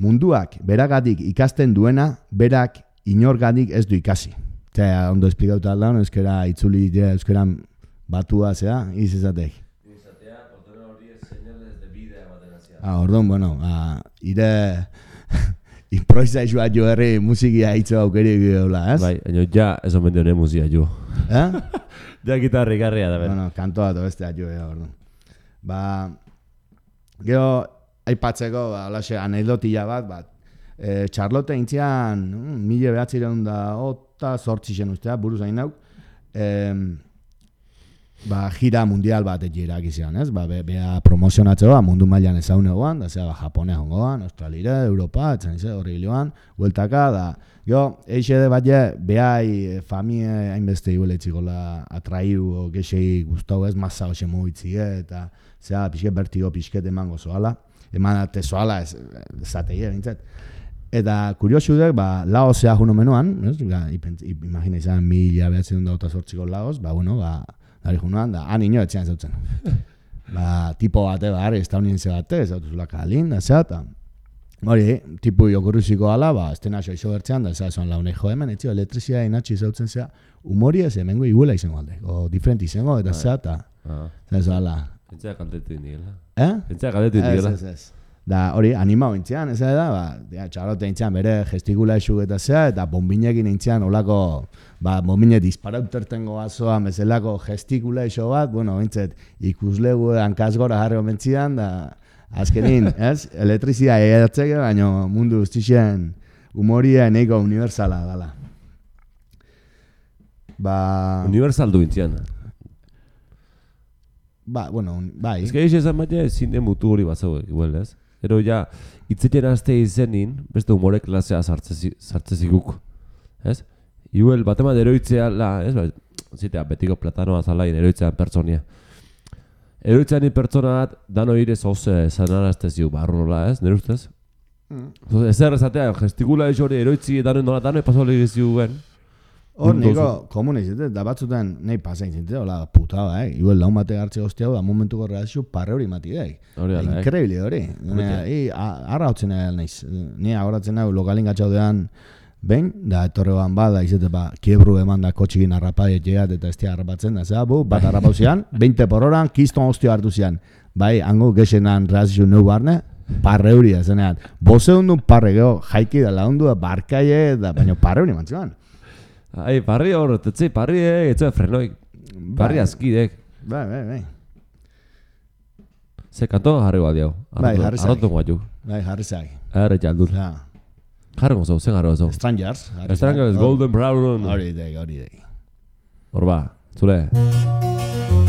munduak beragatik ikasten duena, berak inorgatik ez du ikasi. Eta ondo esplikauta aldaun, euskera itzuli, ja, euskeran batua, zea, izatek. Ah, orduan, bueno, ah, ire improvisazioa jo herri musikia hitzu aukeri gehola, ez? Bai, eno, ja, ez omen dione musika jo. Eh? Ja, gitarri garria da, ben. bueno, kantoa to bestea jo, ja, orduan. Ba, gero, aipatzeko, ba, alaxe, anekdotia bat, bat, e, Charlotte intzian, mm, mila behatzireun da, ota sortzi zen ustea, buruz hain nauk, em, ba, gira mundial bat egirak izan, ez? Ba, be, bea promozionatzea mundu mailan ezagun egoan, da zea, ba, Japonea hongoan, Australira, Europa, etzen ze, horri giloan, hueltaka, da, jo, eixe de bat je, behai eh, famie hainbeste iguele txikola atraiu, o gexei guztau ez, masa hoxe muitzi, eta, zea, pixket bertigo, pixket emango zoala, eman ate zoala, ez, zateie, bintzat. Eta kuriosu dek, ba, Laos zea juno menuan, ez? Ba, imagina izan mila behatzen da sortziko Laos, ba, bueno, ba, dari junoan, da, han ino etxean zautzen. ba, tipo bate, ba, estauniense bate, ez dut kalin, da, zea, eta, hori, tipu jokurruziko ala, ba, estena xoixo bertzean, da, zea, zoan laune, jo, hemen, etxio, elektrizia inatxi zautzen zea, humori ez, hemengo iguela izango alde, o, diferent izango, eta zea, eta, Ah, zea, zoala, Pentsea kaltetu indigela. Eh? Pentsea kaltetu Ez, indigela. ez, ez. Da, hori, anima intzian, ez da, ba, ja, txarote intzian bere gestikula esuk eta zea, eta bombinekin intzian olako, ba, bombine disparauterten goazoa, mezelako gestikula iso bat, bueno, bintzet, ikuslegu hankazgora jarri omentzian, da, azkenin, ez, elektrizia egatzeke, baino mundu guztixen humoria eneiko universala dala. Ba, Universal du intzian. Ba, bueno, bai. Ez que eixe esan baina ezin den mutu hori batzau igual, ez? Ero ja, itzeten azte izenin, beste humore klasea sartzezi- sartzezikuk, ez? Igual, batema eroitzea, la, ez? Ba, zitea, betiko platanoa zalain eroitzean pertsonia. Eroitzean ni pertsona bat, dano ire zoze zanarazte ziu, barru nola, ez? Nire ustez? Mm. Ez er esatea, gestikula eixo hori eroitzi dano nola, dano pasole ziuen. Hor, niko, komune izate, da batzuten, nahi pasain zinte, hola, putada, eh? Igual laun bate hartze hostia da momentuko reazio parre hori mati daik. Hori ala, eh? Increíble hori. Arra hotzen nahi naiz. Ni agoratzen nahi lokalin gatxaudean behin, da etorre ban bada, izate ba, kiebru eman da kotxikin harrapadet jeat eta ez tia harrapatzen da, zera, bu, bat harrapau zian, 20 por horan, kiston hostio hartu zian. Bai, hango gexenan reazio neu barne, parre hori da, zenean. Boze parre geho, jaiki da laundu da, barkaie, da, baina parre hori mantzuan. Ai, parri hor, tetze, parri, eh, etxe frenoik. Parri azkidek. Bai, bai, bai. Ze kanto jarri bat diau. Bai, jarri zai. Arrotu guatu. Bai, jarri zai. Ere jaldun. Ja. Jarri gozau, zen jarri gozau. Strangers. Estrangers, Golden Brown. Hori dei, hori dei. Hor ba, zule. golden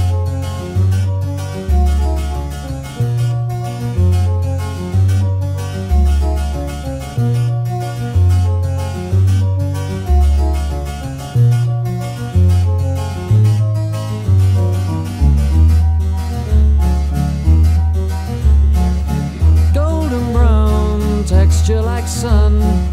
picture like sun.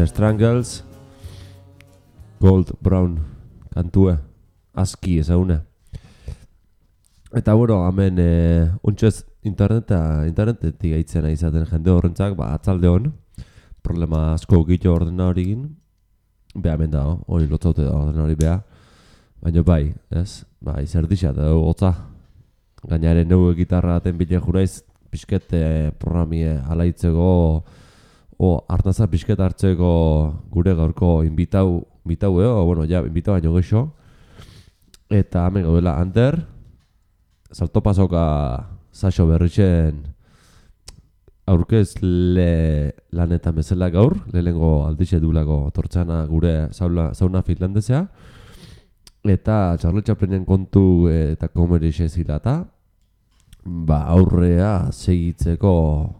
The Strangles. Gold Brown kantue aski ezaguna Eta bueno, hemen e, untxez interneta, internetetik gaitzen izaten jende horrentzak, ba, atzalde hon, problema asko gito ordena hori egin, beha hemen da, hori lotzaute da ordena hori beha, baina bai, ez, bai, zer dixat, da, hotza, gainaren neu gitarra aten bile juraiz, pixket eh, programie alaitzeko, o hartaza pixket hartzeko gure gaurko inbitau, inbitau, eh, o, bueno, ja, inbitau baino gexo, eta hemen gaudela Ander, salto pasoka saxo berritzen aurkezle lanetan bezala gaur, lehenengo aldixe dulako tortzana gure zaula, zauna finlandesea, eta Charlie Chaplinen kontu eh, eta komerixe zilata, ba aurrea segitzeko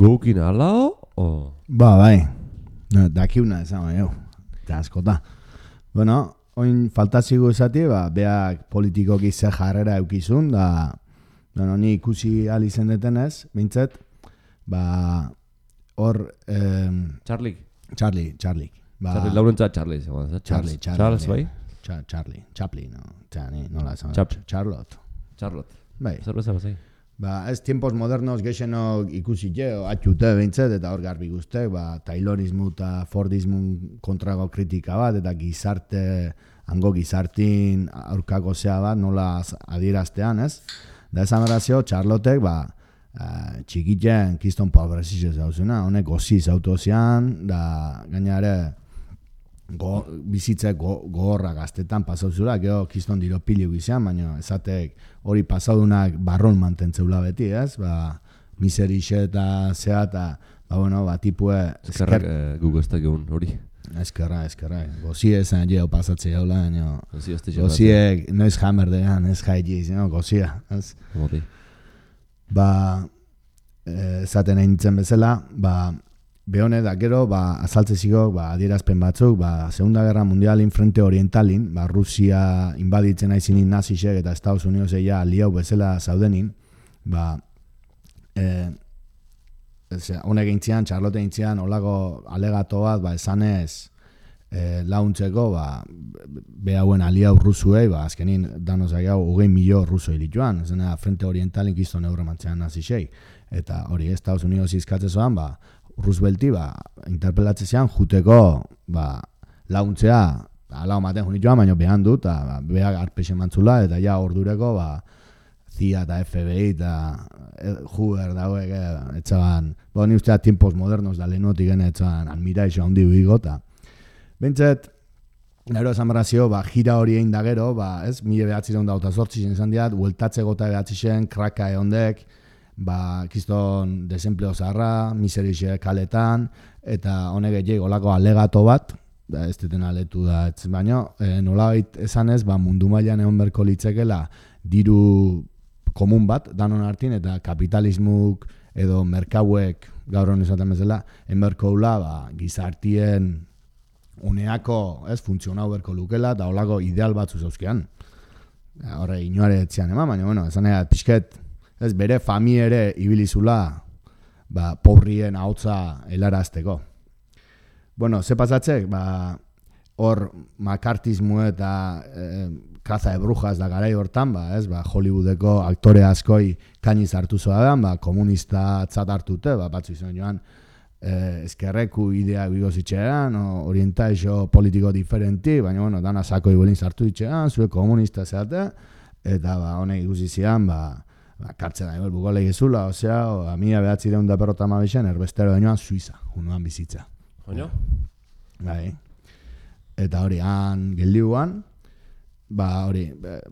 gukin alao, o... Ba, bai. No, dakiuna esan bai. Eta askota. Bueno, oin falta zigu esati, ba, beak politikoki ze jarrera eukizun, da, bueno, ni ikusi al izen detenez, bintzet, ba, hor, em, Charlie, Charlie, Charlie. Ba, Charlie Laurentza Charlie? Charlie, Charles, Charlie, Charles, bai? Cha- Charlie, Chaplin, no? Tja, ni, nola esan. Charlotte. Charlotte, Bai. zer bezala zai? Ba, ez tiempos modernos gexenok ikusi je, atxute behintzet, eta hor garbi guztek, ba, Taylorismu eta Fordismu kontrago kritika bat, eta gizarte, hango gizartin aurkako zea bat, nola az- adieraztean, ez? Da esan berazio, Charlotek, ba, uh, txikitzen kiston pobrezizio zauzuna, honek goziz autozian, da gainare go, bizitze go, gogorra gaztetan pasauzula, gero kiston diro pilu izan, baina esatek hori pasaudunak barron mantentzeula beti, ez? Ba, miserixe eta zea eta, ba, bueno, ba, tipue Eskerrak eh, guk ez dakigun hori. eskerra, eskerra, gozie esan jeo pasatze jaula, baina Gozi ez noiz hammer dean, ez jaigiz, no? gozia, ez? Hori. ba, eh, esaten nahi nintzen bezala, ba, behone da gero, ba, azaltze zigok, ba, adierazpen batzuk, ba, Segunda Guerra Mundialin frente orientalin, ba, Rusia inbaditzen nahi nazisek eta Estados Unidos ja liau bezala zaudenin, ba, ez, honek egintzian, Charlotte egintzian, olako alegato bat, ba, esanez, e, launtzeko, ba, be hauen aliau rusuei, ba, azkenin danos hau hogei milio ruso hilituan, zena frente orientalin kiston eurre mantzean nazisei. Eta hori, Estados Unidos izkatze zoan, ba, Roosevelti, ba, interpelatze zean, juteko, ba, launtzea, ala maten junituan, baina behan dut, ba, beha arpexe mantzula, eta ja ordureko, ba, CIA eta FBI eta eh, Hoover dauek, eh, etxaban, ba, ni ustea tiempos modernos da lehenotik gene etxaban, admiraixo handi bigo, eta Bentset, gero esan barrazio, ba, jira hori egin da gero, ba, ez, mila behatzireun da, eta zortzi zen izan diat, bueltatze gota behatzi zen, kraka eondek, ba, kiston desempleo zarra, miserixe kaletan, eta honek egei olako alegato bat, da, ez deten aletu da, ez, baino, e, nolabait esan ez, ba, mundu mailan egon berko litzekela, diru komun bat, danon hartin, eta kapitalismuk edo merkauek, gaur hon esaten bezala, enberko ba, gizartien uneako, ez, funtzionau berko lukela, eta holako ideal batzu zauzkean. Horre, inoare etzian eman, baina, bueno, esan ega, pixket, ez, bere fami ere ibilizula, ba, pobrien ahotza helarazteko. Bueno, ze pasatzek, ba, hor makartismo eta eh, kaza de brujas da garai hortan, ba, ez, ba, Hollywoodeko aktore askoi kainiz hartu zoadan, ba, komunista tzat hartute, ba, batzu izan joan, eh, ezkerreku idea bigo zitxean, o, orientaixo politiko diferenti, baina, bueno, dana sako ibolin sartu ditxean, zure komunista zeate, eta, ba, honek ikusi zian, ba, ba, kartzela igual buko legizula, osea, o, a mila behatzi deun da perrota mabixen, erbestero bainoan Suiza, unuan bizitza. Oino? Bai. Eta hori, han geldiuan, ba, hori,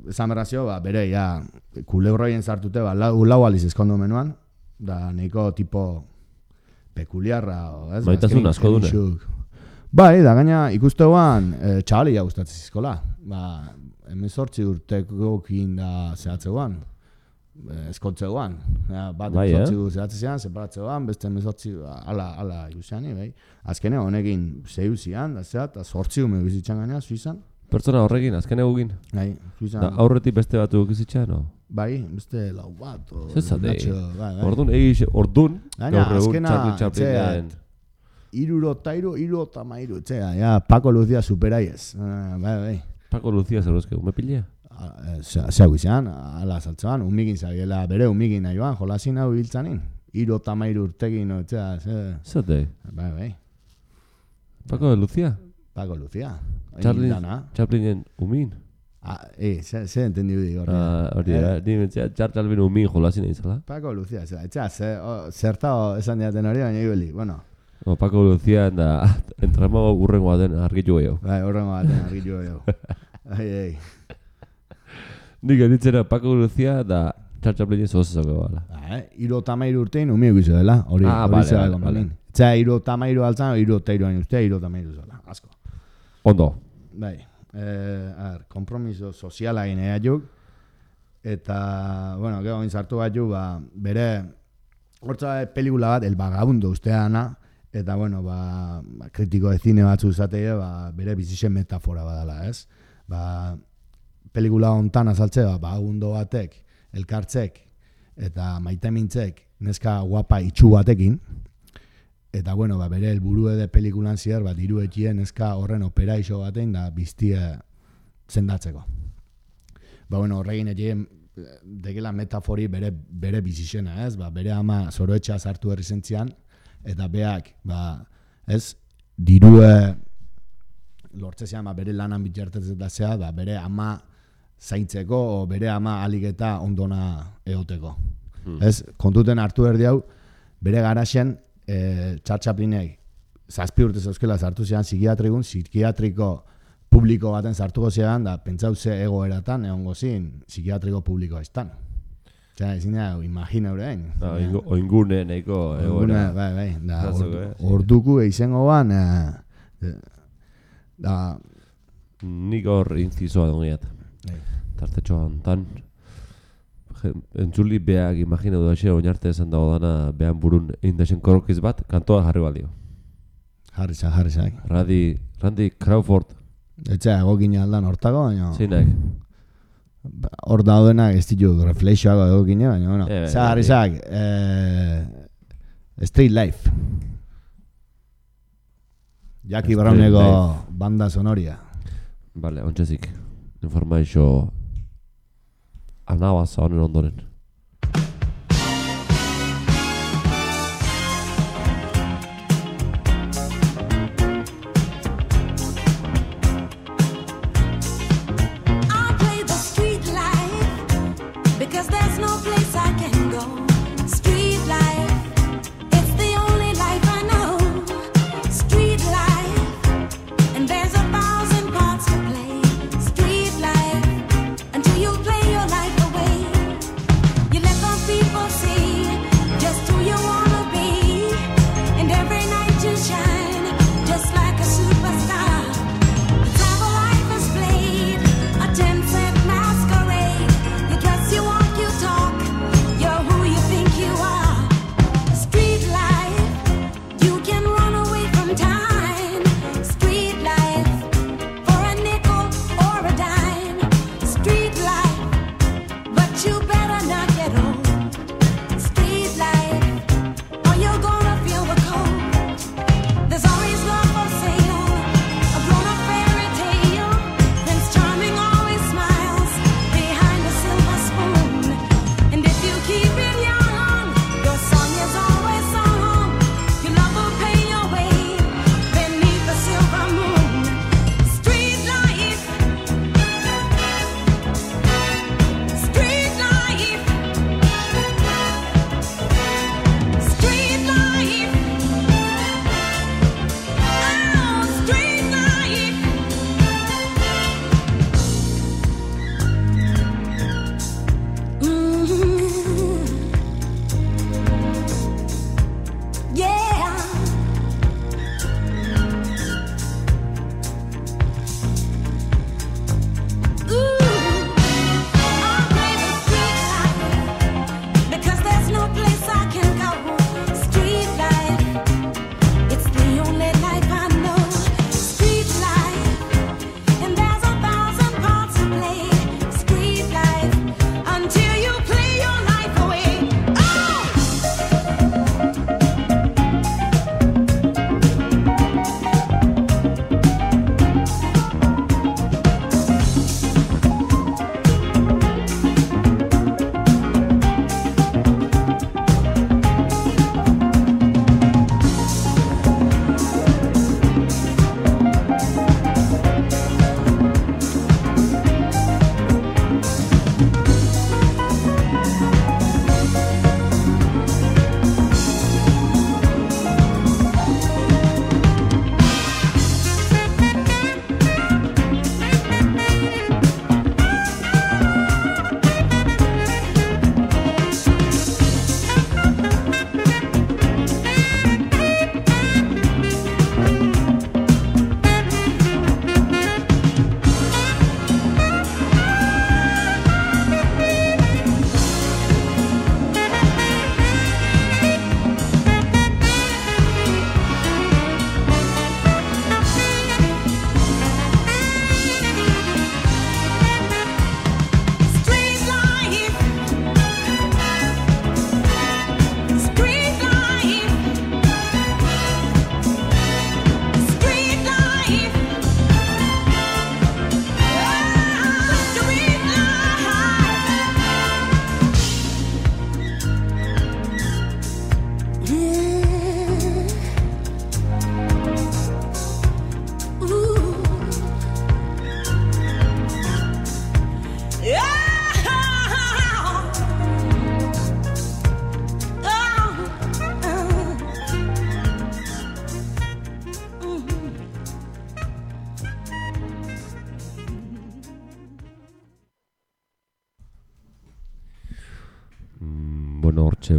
esan berrazio, ba, bere, ja, kulebroien sartute, ba, lau, lau aliz eskondu menuan, da, nahiko tipo pekuliarra, o, ez? Maitasun asko dune. Bai, da gaina ikusteoan, e, txali ja gustatzen zizkola. Ba, emezortzi urtekokin da zehatzegoan, e, eskontzegoan. Ja, bat Bai, emezortzi eh? zehatzean, separatzegoan, beste emezortzi, ala, ala ikusian, bai. Azkene honekin zian, da zehat, eta sortzi ume bizitzan gaina, Suizan. Pertsona horrekin, azken egugin. Bai, Suizan. Da, aurretik beste batzuk izitxea, no? bai, beste lau bat. o Zer zate? Nacho, bai, bai. Ordun egi ordun Gaina, gaur egun azkena, Charlie Chaplinen Iruro tairu, iru eta mairu, txea, ja, Paco Lucia superaiez. Ah, bai, bai. Paco Lucía zerozke, ume pilea. Zeu izan, ala saltzoan, umigin zabiela, bere umigin nahi joan, jolasin hau hiltzanin. Iru eta mairu urtegin, no, txea, ze, Zate, bai, bai. Paco de Lucía. Paco Lucia. Charlie. Chaplinen umin. Ah, eh, ze, ze entendiu di horre. Ah, hori Eh, da, ni mentzea Charlie Chaplin umin jolasin izala. Paco Lucia, zera, etxea, ze, o, zertao esan diaten hori, baina ibeli, bueno, O, Paco Lucía da entramo urrengoa den argitu gehiago. bai, horrengo baten argitu jo. Ai, ai. Nik editzera Paco Lucía da Charlie Chaplin zozezako bala. Ba, eh, iru eta mairu urtein umio gizu dela, hori, Ah, hori vale, zera vale, egon vale. balin. Etxea, iru eta mairu altzan, iru eta iruan ustea, iru eta mairu zola, asko. Ondo. Bai, eh, a ver, kompromiso soziala egin ega juk, eta, bueno, gero egin sartu ju, ba, bere, hortza pelikula bat, El Vagabundo usteana, eta, bueno, ba, ba, kritiko de cine batzu zateie, ba, bere bizitzen metafora badala, ez? Ba, pelikula hontan azaltze, ba, vagabundo batek, elkartzek, eta maite mintzek, neska guapa itxu batekin, Eta bueno, ba, bere helburu de pelikulan ziar, ba, diru etxien neska horren operaixo batein da biztie zendatzeko. Ba, bueno, horregin etxien dekela metafori bere, bere bizizena, ez? Ba, bere ama zoroetxa sartu herri zentzian, eta beak, ba, ez? Dirue lortzezean, ba, bere lanan bitxartetzea, ba, bere ama zaintzeko, bere ama aliketa ondona eoteko. Hmm. Ez, kontuten hartu erdi hau, bere garaxen, e, txartxaplinek, zazpi urte zeuskela sartu zean psikiatrigun, psikiatriko publiko baten sartuko zean, da pentsau ze egoeratan, egongo zin, psikiatriko publikoa estan. Osea, ezin da, imagina horrein. Da, oingune nahiko egoera. Bai, bai, da, Zazu, ordu- eh? orduku eizengo ban, eh, da, Nik hor incisoa dongiat. Bai. Tartetxoan tan. Je- Entzuli beak imagina du xe oinarte esan dago dana behan burun indesen korokiz bat, kantoa jarri baldio. jarri za, jarri za. Randy, Randy Crawford, Etxea, egokin aldan hortako, baina... zeinak. Hor daudenak ez ditu reflexioago egokin, baina, bueno. Eh, bai, Za, jarri bai. zak, eh, Street Life. Jackie Browneko banda sonoria. Bale, ontsezik. Informaixo anabaza honen ondoren.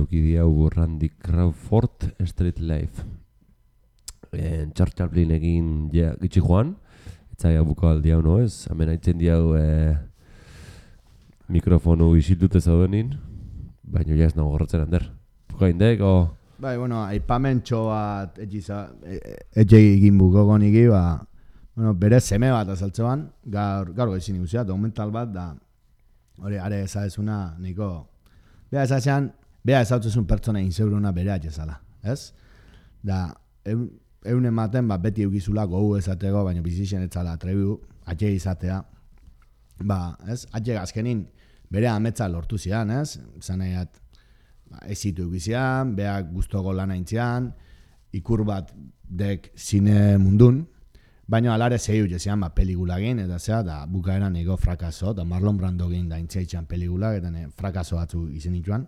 Eukidea hau Randy Crawford Street Life. En Charles Chaplin egin ja, gitxi joan, etzaia buka aldi hau no ez, hemen haitzen diau e, mikrofonu isiltute zaudenin, baina ja ez nago gorrotzen hander. Buka indek, o... Bai, bueno, aipamentxo bat etxiza, etxe egin buko niki, ba, bueno, bere seme bat azaltzean, gaur, gaur ezin ikusia, dokumental bat, da, hori, are ezazuna, niko, bea ezazean, bea ezautzezun pertsona inseuruna bere atxezala, ez? Da, eun, ematen, ba, beti eukizula gogu ezateko, baina bizixen etzala trebu, atxe izatea, ba, ez? Atxe azkenin, bere ametsa lortu zian, ez? Zan nahiat, ba, ezitu egizian, beak guztoko lan aintzian, ikur bat dek zine mundun, baina alare zehiu jezian, ba, pelikula egin, eta zea, da, bukaeran ego frakaso, da Marlon Brando egin da intziaitzan pelikula, eta ne, frakaso batzu izen dituan.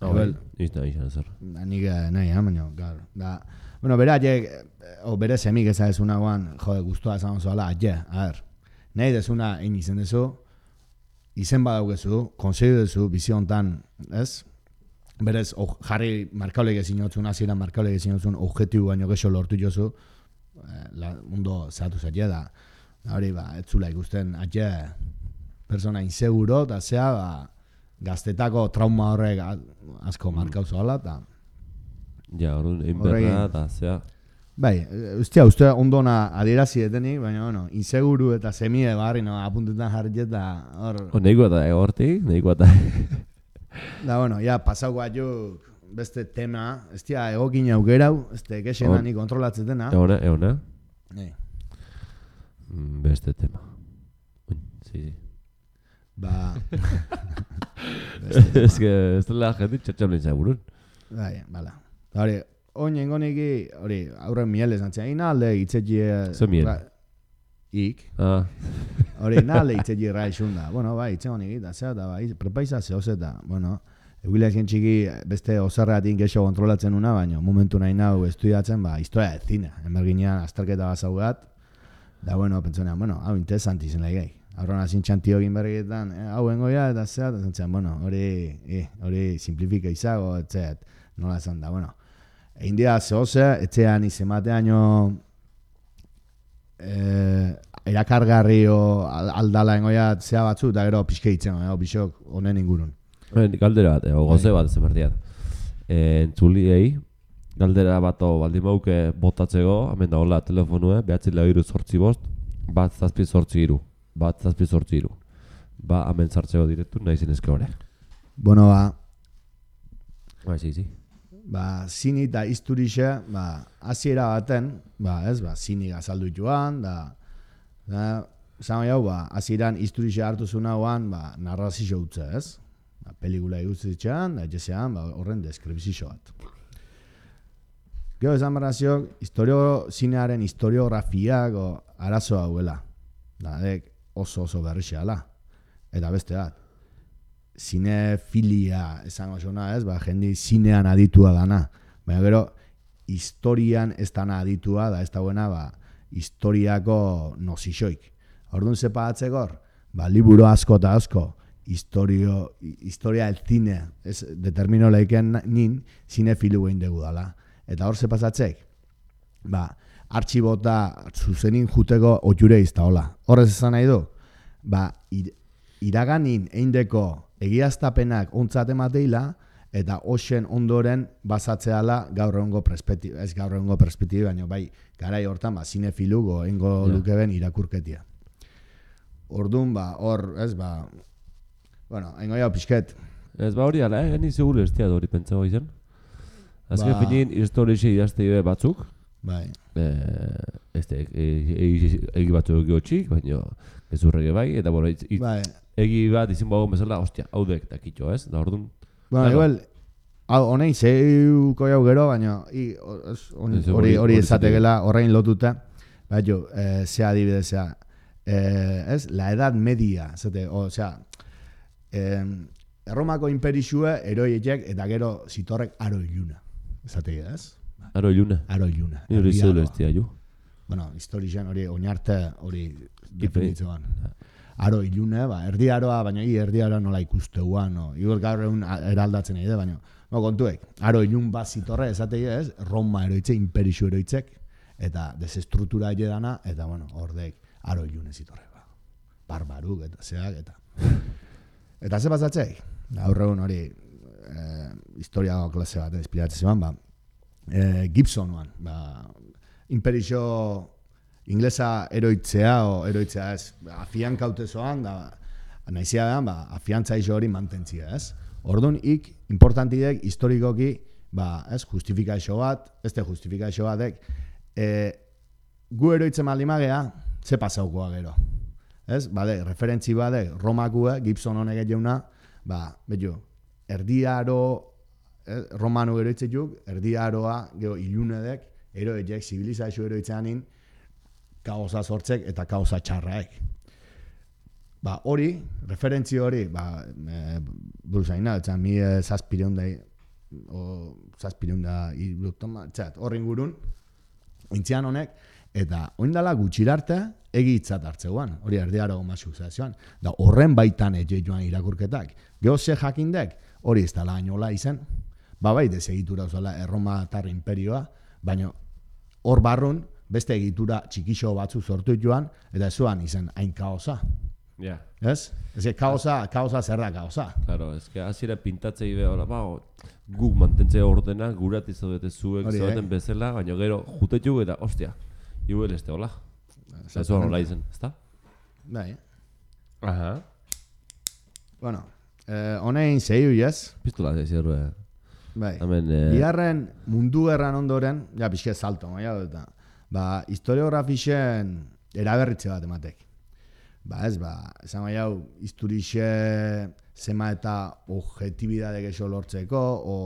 Oh, bai, izan izan zer. Da, nik eh, nahi, eh, baina, gar, da, bueno, bere aiek, eh, o bere semik eza ezuna guan, jode, guztua esan oso ala, aie, a ver, nahi dezuna egin izen dezu, izen badaukezu, konseilu dezu, bizio hontan, ez? Berez, oh, jarri markaulek ezin jotzun, hasieran markaulek ezin jotzun, objektibu baino gexo lortu jozu, eh, la, mundo zehatu zaila da, hori, ba, ez ikusten, atxe, persona inseguro, eta zea, ba, gaztetako trauma horrek asko markau zoala, eta Ja, orduan, egin berra, eta zea, Bai, ustea, uste ondona adierazi etenik, baina, bueno, inseguru eta semie barri, no, apuntetan jarri eta hor, o, nahiko eta egortik, nahiko eta... da, bueno, ja, pasau batzuk beste tema, ez tia egokin aukerau, ez te kexena On- ni kontrolatzen dena. Eona, eona, Eh, mm, beste tema. Sí, sí. Ba, Ez que, ez dela jende txatxablin zaburun. bai, bala. Hori, oin engoniki, hori, aurren miel esan zen, ina alde itzetxie... Ze miel? ik, Ah, hori, ina alde itzetxie ra isun da. Bueno, bai, itxe honik, da zea, da, bai, prepaisa zehose eta, bueno, Eguila ezin txiki beste osarratik gexo kontrolatzen una, baina momentu nahi nau estudiatzen, ba, historia de zine. Emerginean azterketa bat zaugat, da, bueno, pentsonean, bueno, hau interesanti zen lehi Aurran hazin txantio egin berrietan, eh, hau engoia eta zea, eta zentzen, bueno, hori, eh, hori simplifika izago, etxet, nola esan da, bueno. Egin dira zehose, etxean izemateaino eh, erakargarri o al- aldala engoia zea batzu, eta gero pixke itzen, eh, bisok honen ingurun. Ben, galdera bat, ego goze bat ezen berdiat. E, entzuliei, galdera bat o baldin mauke botatzeko, hemen da hola telefonue, behatzi lau iru sortzi bost, bat zazpi sortzi iru, bat zazpi sortzi iru. Ba, hemen sartzeko direktu, nahi zinezke hori. Bueno, ba, Ba, zi, zi. ba, zini eta izturixe, ba, hasiera baten, ba, ez, ba, zini azaldu joan, da, da, zan jau, ba, hasieran izturixe hartu zunauan, ba, narrazio utze, ez? Ba, pelikula eguztitxean, da, jesean, ba, horren deskribizio bat. Gero esan barraziok, historio, zinearen historiografiak o, arazo hauela. Da, dek oso oso berrixeala. Eta beste bat, zinefilia esango zona, ez? Ba, jendi zinean aditua dana. Baina gero, historian ez dana aditua, da ez dagoena, ba, historiako nozixoik. Orduan zepa atzekor, ba, liburu asko eta asko, historio, historia el cine, ez determino leiken nin, zinefilu egin dugu dala. Eta hor ze pasatzek, ba, artxibota zuzenin juteko otjure iztaola. Horrez esan nahi du, ba, ir, iraganin eindeko egiaztapenak ontzat emateila, eta hoxen ondoren basatzeala gaur egungo perspektiba, ez gaur egungo perspektiba, baina bai, garai hortan, ba, zinefilugo engo Ja. luke irakurketia. Ordun ba, hor, ez, ba, bueno, engo jau pixket, Ez ba hori ala, eh? Ni seguru ez hori pentsago izan. Azken Ba- finean, historixe idazte batzuk, bai, eh, ez da, egi, egi batzuk gotxik, baina gezurrege bai, eta bueno, itz, itz, bai, egi bat izin bago bezala, ostia, hau dek dakitxo, ez? Da orduan, Bueno, Claro. igual, hau, honei zeuko jau gero, baina hori hori- ezategela horrein lotuta, bai jo, eh, zea adibidez, zea, eh, ez, la edad media, zate, o, zea, eh, Erromako imperixue eroiek eta gero zitorrek aro iluna. Esategi ez? Aro iluna. Aro iluna. Ni hori ez dira, ju. Bueno, historian hori oinarte hori definitzoan. aro ilune, ba, erdi aroa, baina i erdi aroa nola ikusteuan, no? Igual gaur egun eraldatzen nahi, baina, no, kontuek, aro ilun bat zitorre, esatei ez, Roma eroitze, imperixu eroitzek, eta desestruktura dana, eta, bueno, ordek, aro ilune zitorre, ba. Barbaruk, eta zeak, eta... Eta ze pasatzeik? Gaur egun hori, eh, historia klase bat, inspiratzen ba, eh, Gibsonuan, ba, imperixo inglesa eroitzea, o eroitzea ez, afian kautezoan, da, naizia da, ba, afiantza iso hori mantentzia, ez? Orduan, ik, importantidek, historikoki, ba, ez, justifikazio bat, ez de justifikazio batek, e, gu eroitzen maldimagea, ze pasaukoa gero. Ez, bade, referentzi bade, Romakue, Gibson honek jauna, ba, betu, erdiaro, eh, Romanu eroitzetuk, erdiaroa, gero ilunedek, eroitzek, zibilizazio eroitzeanin, kaosa sortzek eta kaosa txarraek. Ba, hori, referentzi hori, ba, e, buruzaina, etxan, mi e, zazpireunda, o, zazpireunda, irutoma, txat, horren gurun, intzian honek, eta oindala gutxirarte egi hitzat hartzeuan, hori erdiaro masu zazioan, da horren baitan ege joan irakurketak. Geho ze jakindek, hori ez dala ainola izen, ba bai desegitura uzala erroma tar imperioa, baina hor barrun beste egitura txikixo batzu sortu joan, eta ez zuan izen hain kaosa. Ja, Ez? Ez que kaosa, kaosa zer da kaosa. claro, es que hasiera pintatzei be hola, ba, guk mantentzea ordena, gurat izaudete zuek Hori, zaudeten eh? bezala, baina gero jutetu eta ostia, igual este hola. Ez hola izen, ezta? Bai. Aha. Bueno, eh, honein zehiu, yes? Pistola ez zerru. Bai. Hemen eh, Bigarren mundu gerran ondoren, ja pixke salto, maia eta, ba, historiografixen eraberritze bat ematek. Ba ez, ba, esan gai hau, isturixe zema eta objetibidade gexo lortzeko, o,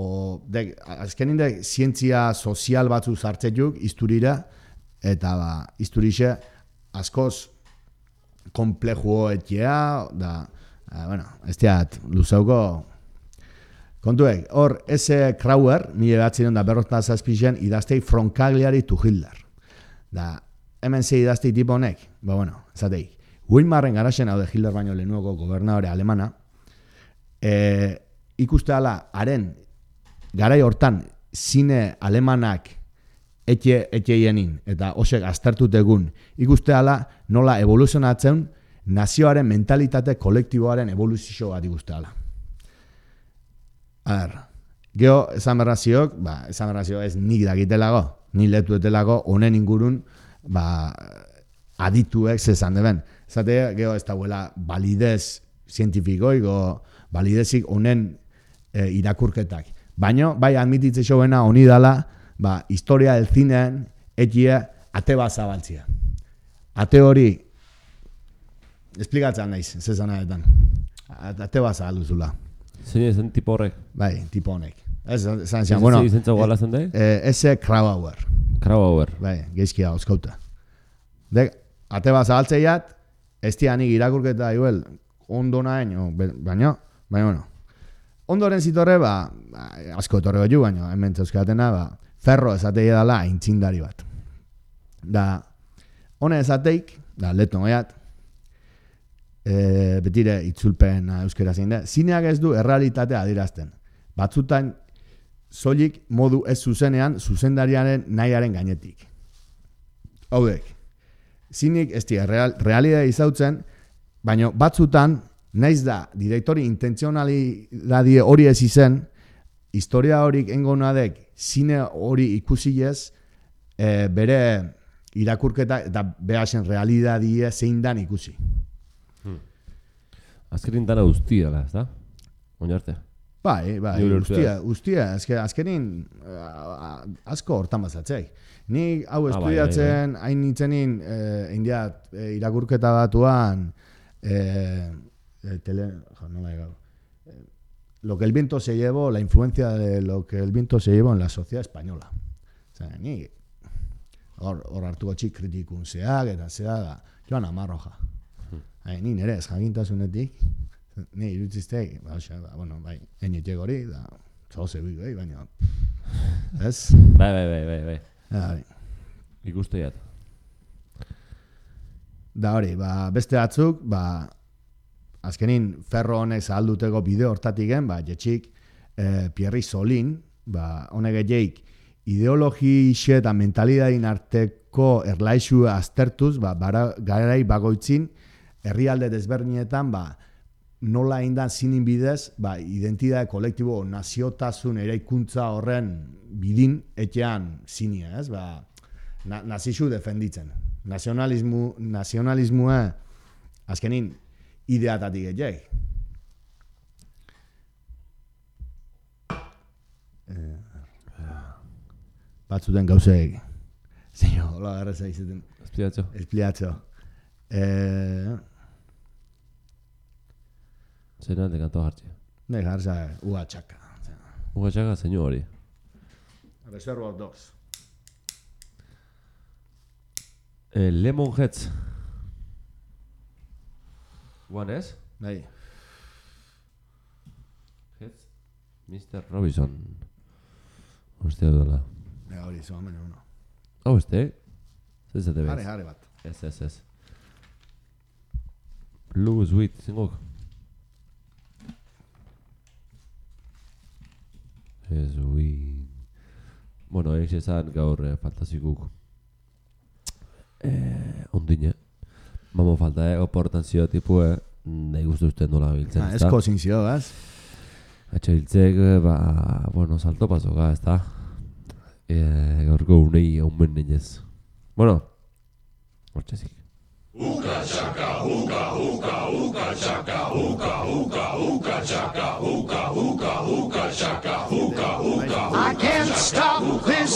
o dek, azkenin dek, zientzia sozial batzu sartzetuk isturira, eta ba, isturixe askoz komplejuo etia, da, ah, bueno, ez diat, luzauko Kontuek, hor, ese Krauer, mila behatzen da berrota zazpixen, idaztei Fronkagliari Hitler. Da, hemen ze idaztei tipo honek, ba bueno, zatei, Weimarren garaxen hau de Hitler baino lehenuoko gobernadore alemana, e, ikuste ala, haren, garai hortan, zine alemanak etxe, etxeienin, eta osek aztertutegun, ikuste ala, nola evoluzionatzen nazioaren mentalitate kolektiboaren evoluzio bat ikuste ala. A ber, geho, esan berraziok, ba, esan berraziok ez nik dakitelago, ni letuetelako honen ingurun, ba, adituek zezan deben. Zate, geho, ez dauela balidez zientifikoik, o balidezik honen e, irakurketak. Baina, bai, admititze joena honi dala, ba, historia del zineen, etie, ate bat zabaltzia. Ate hori, esplikatzen naiz, zezan adetan. Ate bat zabalduzula. Zein zen tipo horrek? Bai, tipo honek. Ez, esan zian, Ez bueno, izen zagoala zen daik? eh, ese Krauer, Krauer. bai, geizkia auskauta. Dek, ate bat zabaltzeiat, ez dianik irakurketa igual, ondo be- baina, baina, bueno. Ondoren zitorre, ba, ba, asko etorre goju, baina, hemen zeuzkatena, ba, ferro esatei dala aintzindari bat. Da, hone esateik, da, leto noiat, e, betire itzulpen euskera zein da, zineak ez du errealitatea adirazten. Batzutan, soilik modu ez zuzenean, zuzendariaren nahiaren gainetik. Haudek, zinik ez dira real, realidea izautzen, baina batzutan, naiz da, direktori intentzionalidadie hori ez izen, historia horik engonadek, zine hori ikusi ez, e, bere irakurketa eta behasen realidadie zein dan ikusi. Azkerin dana guztia da, ezta? Oinarte. Bai, bai, ustia, azke, azkenin uh, asko hortan bazatzek. Ni hau Ah, bai, estudiatzen, hain nintzenin, eh, indiat, eh, irakurketa batuan, eh, eh, tele, jo, nola egau, eh, lo que el viento se llevó, la influencia de lo que el viento se llevó en la sociedad española. Osea, ni hor, hor hartuko txik kritikun zeak, eta zea da, joan amarroja. Hai, ni nire ez jakintasunetik, ni irutziztek, ba, oxa, ba, bueno, bai, enetek hori, da, zoze bi, bai, baina, ez? Bai, bai, bai, bai, bai. Ja, bai. Ikuste jat. Da hori, ba, beste batzuk, ba, azkenin ferro honek zahalduteko bideo hortatik gen, ba, jetxik eh, Pierri Solin, ba, honek gehiaik ideologi ixe eta mentalidadin arteko erlaixu aztertuz, ba, bara, garai bagoitzin, herrialde desberdinetan, ba, nola indan zinin bidez, ba, identitate kolektibo, naziotasun eraikuntza horren bidin etxean zinia, ez? Ba, na, nazixu defenditzen. Nazionalismu, nazionalismua azkenin ideatatik etxeik. batzuten gauzek Zeino, hola garreza izaten Espiatxo. Espliatxo eh, Zena de kanto hartxe. Ne garza ua txaka Uga txaka, zeinu hori. Reservo 2 Eh, Lemon Heads. Guan ez? Bai, Heads. Mr. Robinson. Hostia duela. ne hori zo hemen uno Hau este? Zer zate Jare, bez? jare bat Ez, ez, ez. Blue Sweet, zingok. Sweet. Bueno, egin esan gaur eh, fantazikuk. Eh, ondine. Mamo falta, eh, oportanzio tipu, eh, nahi guztu usten nola biltzen, ah, ez da? Esko zinzio, ez? Atxo hiltzek, eh, ba, bueno, salto pasoka, ez da? E, gaurko unei haumen ninez. Bueno, hortxezik. shaka, hookah, hookah, hookah, shaka, hookah, hookah, hookah, shaka, hookah, hookah. I can't stop this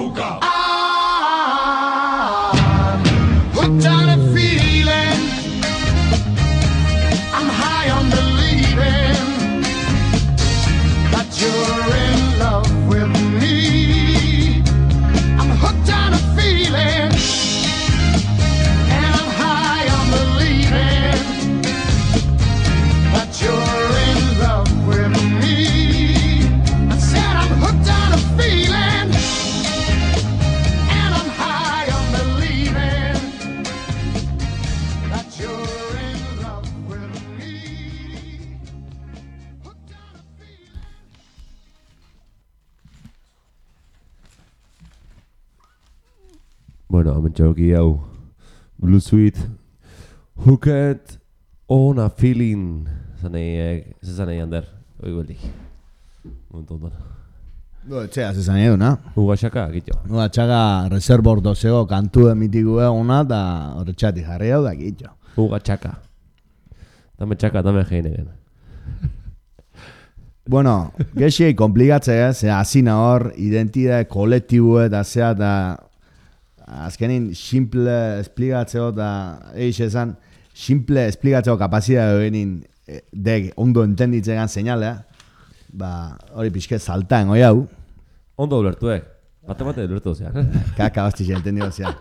Txauki hau. Blue Sweet. Hooked on a feeling. Zanei, ez zanei ander. Oi gueldik. Momentu ondan. Du, etxea, zezan edo, na? Uga xaka, gitio. Nu, atxaga reservor dozego kantu emitigu eguna, eta horretxatik jarri hau da, kitxo. Uga txaka. Dame txaka, dame jein egen. Bueno, gexiei komplikatzea, eh? ze hasina hor, identitate kolektibo eta zea, eta azkenin simple esplikatzeo, eta eix esan, simple esplikatzeo kapazia benin eh, dek ondo entenditzegan seinalea, ba, hori pixke saltaen hoi hau, Ondo ulertuek. Bate bate ulertu zean. kaka hosti xe entendido zea.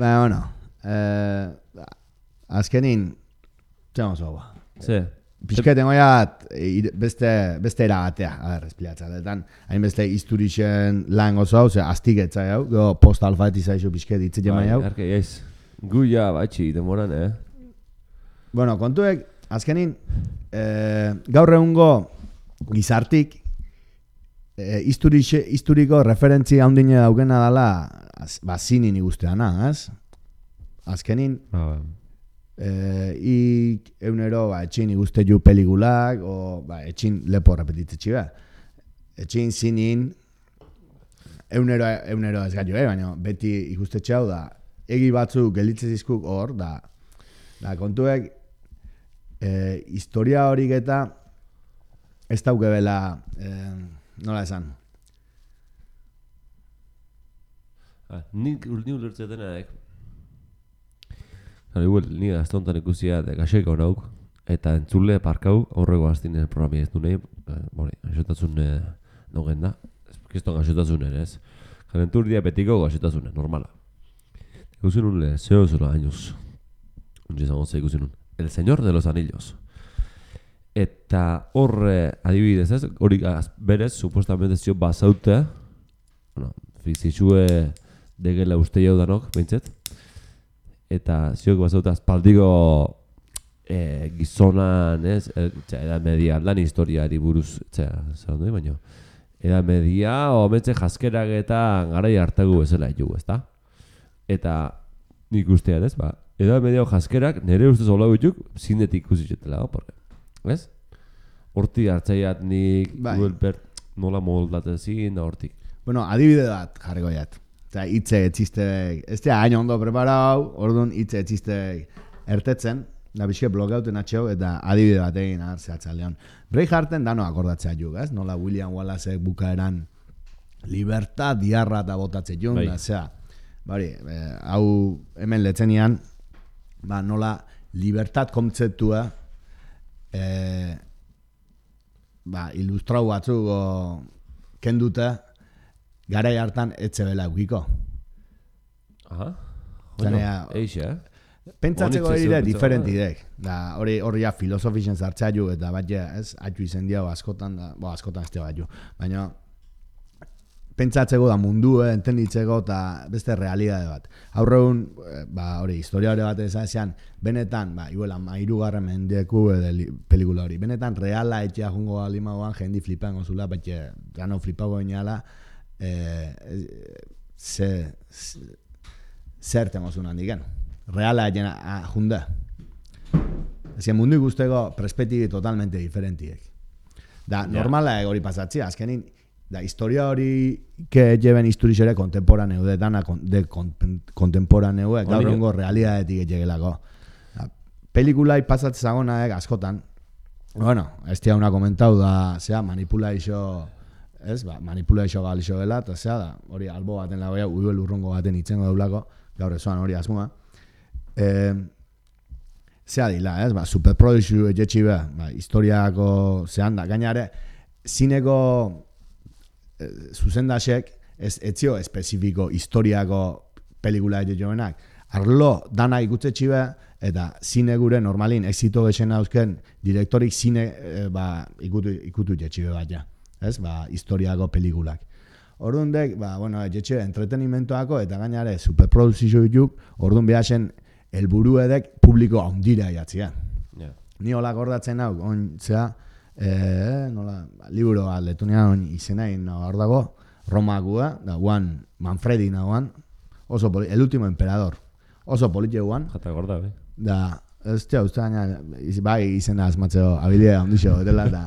ba, bueno, eh, azkenin, txamo zoa. Ze. Pisketen goiat beste, beste era batea, a ber, espliatzatetan, hainbeste isturixen lan oso hau, ze astiketza hau, go post alfati zaizu pisket hitz jema hau. Arke, jaiz. Guia, batxi, demoran, eh? Bueno, kontuek, azkenin, eh, gaur egungo gizartik, eh, isturixe, isturiko referentzi handine daukena dala, az, ba, zinin igusteana, ez? Azkenin, Ba, eh, ik eunero ba, etxin iguste ju pelikulak, o ba, etxin lepo repetitzitsi ba. Etxin zinin, eunero, eunero ez gaio, eh? baina beti ikustetxe hau da, egi batzu gelditzen zizkuk hor, da, da kontuek, eh, historia horik eta ez dauke bela, eh, nola esan, Ah, nik ni ulertzen denak. Claro, igual ni gazte honetan ikusia de gaxeko nauk eta entzule parkau aurreko astinen programi ez du nahi, eh, bori, gaixotasun eh, nogen da. Kiston gaixotasun ere, ez. Kalentur dia betiko normala. Ikusi nun le zeo zula años. Un izango ze ikusi nun. El Señor de los Anillos. Eta horre adibidez, ez? Hori az- berez, supuestamente zio bazaute, bueno, fizixue degela uste jau danok, behintzet. Eta ziok bazaute aspaldiko e, gizonan, ez? E, txa, edad media, lan historiari buruz, txa, zer dut, baino. Edad media, omentze jaskerak eta garai hartagu bezala jugu, ezta? Eta nik ustean, ez? Ba, edad media jaskerak nire ustez hola bituk zinetik ikusi zetela, porque, ez? Hortik hartzaiat nik, Bai. Nola moldatzen zin, da hortik. Bueno, adibide bat jarriko jat. Eta hitze etxiste, ez da hain ondo preparau, orduan hitze etxiste ertetzen, da bizke blokeauten atxeo, eta adibide bat egin hartzea txaldean. Bravehearten dano akordatzea juk, ez? Nola William Wallace bukaeran libertad diarra eta botatze jun, Bai. da, zea, bari, eh, hau hemen letzenian, ba, nola libertad kontzeptua, eh, ba, ilustrau batzuk o, kendute, garai hartan etxe bela eukiko. Aha. Zanea- Eixe, eh? Pentsatzeko ere zeu diferent idek. Da, hori hori ja filosofisen zartzea ju, eta bat ja, ez, atxu izen diau askotan, da, bo, askotan ez bat ju. Baina, pentsatzeko da mundu, eh, entenditzeko eta beste realidade bat. Aurreun, eh, ba, hori, historia hori bat esan zean, benetan, ba, iguela, mairugarren mendeku edo li- pelikula hori, benetan reala etxea jungo alimagoan jendi flipan gozula, betxe, gano flipago inala, ze, ze, zer temozun handiken. Reala jena a, junda. Ezken mundu ikusteko perspektibi totalmente diferentiek. Da, normala hori pasatzea, azkenin, da, historia hori que lleven historixere kontemporaneu, de dana de kon, kontemporaneu, gaur Hori- egungo realidadetik etxegelako. Da, pelikulai pasatzen zagonaek askotan, bueno, ez tia una komentau da, zea, manipulazio, ez, ba, manipulazio galixo dela, eta zea da, hori albo baten lagoia, uibel urrongo baten itzengo daulako, gaur ezoan hori asmoa. Eh, zea dila, ez, ba, superprodukzio etxetxi be, ba, historiako zehan da, gainare, zineko eh, zuzendasek, ez etzio espezifiko historiako pelikula etxe jovenak, arlo dana ikutzetxi be, eta zine gure normalin exito gexen dauzken direktorik zine eh, ba, ikutu, ikutu jetxi be bat ja, ez, ba, historiako pelikulak. Orduan dek, ba, bueno, etxe entretenimentoako eta gainare superprodukzio dituk, orduan behasen helburu edek publiko handira jatzia. Ja. Ni hola gordatzen hau, on, zea, eh, nola, liburo bat letunean on izenain no, hor dago, Romagua, da guan Manfredi nagoan, oso poli, el último emperador, oso politxe guan, Jata gorda, bai. da, uste iz- bai izena asmatzeo, habilidea ondixo, dela da.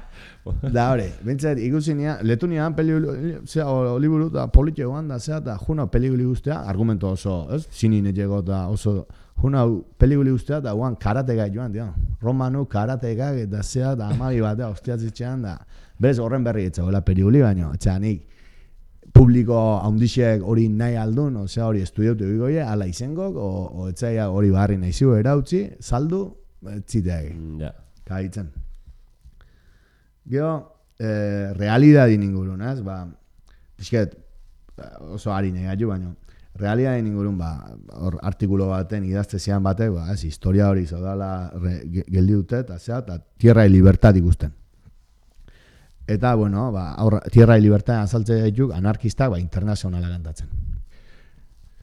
da hori, bintzat, ikusi nia, letu nian pelikulu, zera, o, liburu da politxe da, zera, da, juna pelikuli guztia, argumento oso, ez, sinin etxeko da oso, juna pelikuli guztia, da guan karateka joan, dio, romanu karateka, eta zera, da amabi batea, ostiatzitxean, da, bez horren berri etzagoela pelikuli baino, etxanik, publiko haundixek hori nahi aldun, osea hori estudiatu egigoie, ala izengok, o, o etzaia hori barri nahi ziu erautzi, saldu, etziteak, Mm, Ja. kaitzen. Gero, eh, realidadin ingurun, ez? Ba, pixket, oso ari nahi gaitu, baino, realidadin ingurun, ba, hor artikulo baten idazte zian batek, ba, ez, historia hori ge- geldi dute, eta zea, eta tierra y libertad ikusten. Eta, bueno, ba, aurra, tierra y libertad azaltze dituk anarkistak, ba, internazionala kantatzen.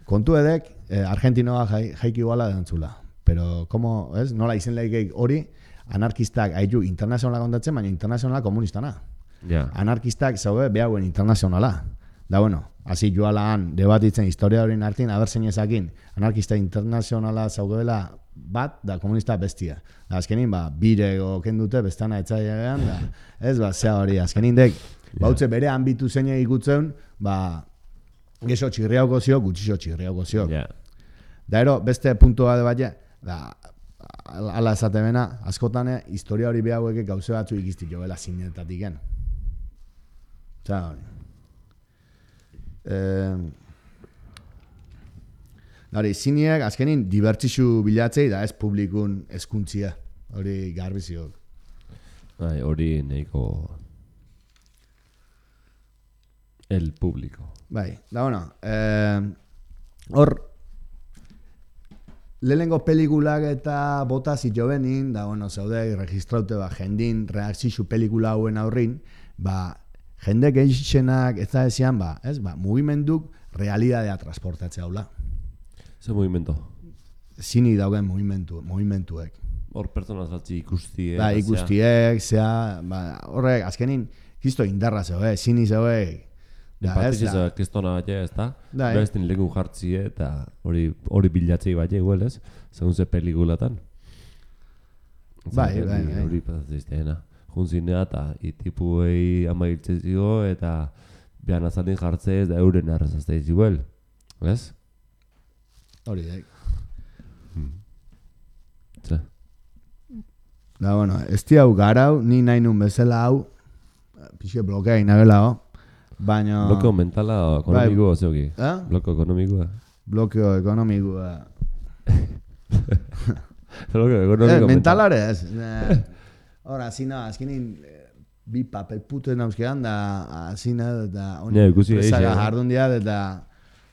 Kontu edek, eh, Argentinoa jai, jaiki iguala dantzula. Pero, como, ez, nola izen leikeik hori, anarkistak haitu internazionala kontatzen, baina internazionala komunistana. Ja. Anarkistak zaude behauen internazionala. Da, bueno, hasi joalaan debatitzen historia horien artin, aber zein ezakin, anarkista internazionala zaudela bat, da komunista bestia. Da, azkenin, ba, bire kendute bestana etzailean, da, ez, ba, zea hori, azkenin dek, bautze bere ambitu zein ikutzen, ba, geso txirriauko zio, gutxixo txirriauko zio. Ja. Da ero, beste puntua de baina, da, ala esate bena, askotan eh, historia hori behauek gauze batzu ikiztik jo bela zinetatik gen. Eta hori. Eh, hori, ziniek azkenin dibertsixu bilatzei da ez publikun eskuntzia. Hori garbiziok. Bai, hori nahiko el público. Bai, da bueno, eh, hor lehenengo pelikulak eta bota zitio benin, da bueno, zaude registraute ba, jendin reakzixu pelikula hauen aurrin, ba, jende gehixenak ez da ezian, ba, ez, ba, mugimenduk realidadea transportatzea haula. Ze movimiento. Zini daugen mugimendu, mugimenduek. Hor pertsona saltzi ikusti. Ba, ikustiek, zea, ba, horrek, azkenin, kisto indarra zeue, zini zeue, da, ez, da, ez kristona bat ez da? Da, eh. Bestin legun jartzi eta hori hori bilatzei bat eguel ez? Segun ze pelikulatan. Bai, bai, bai. Hori pasatzizteena. Junzinea eta itipuei ama hiltzezio eta behan azalin jartzez da euren arrazazte izuel. Ez? Hori daik. Ze? Da, bueno, ez hau garau, ni nahi nun bezala hau, pixe blokea inabela, ho. Baina... Blokeo mentala o ekonomikoa zeoki. Eh? Blokeo ekonomikoa. Blokeo ekonomikoa. Blokeo Eh, ekonomikoa. mentalare ez. Eh, Hora, zina, azkenin, eh, bi papel puto nauzkean, da, azina, da, Ja, ikusi presaga eixe, eh? jardun dia, eta,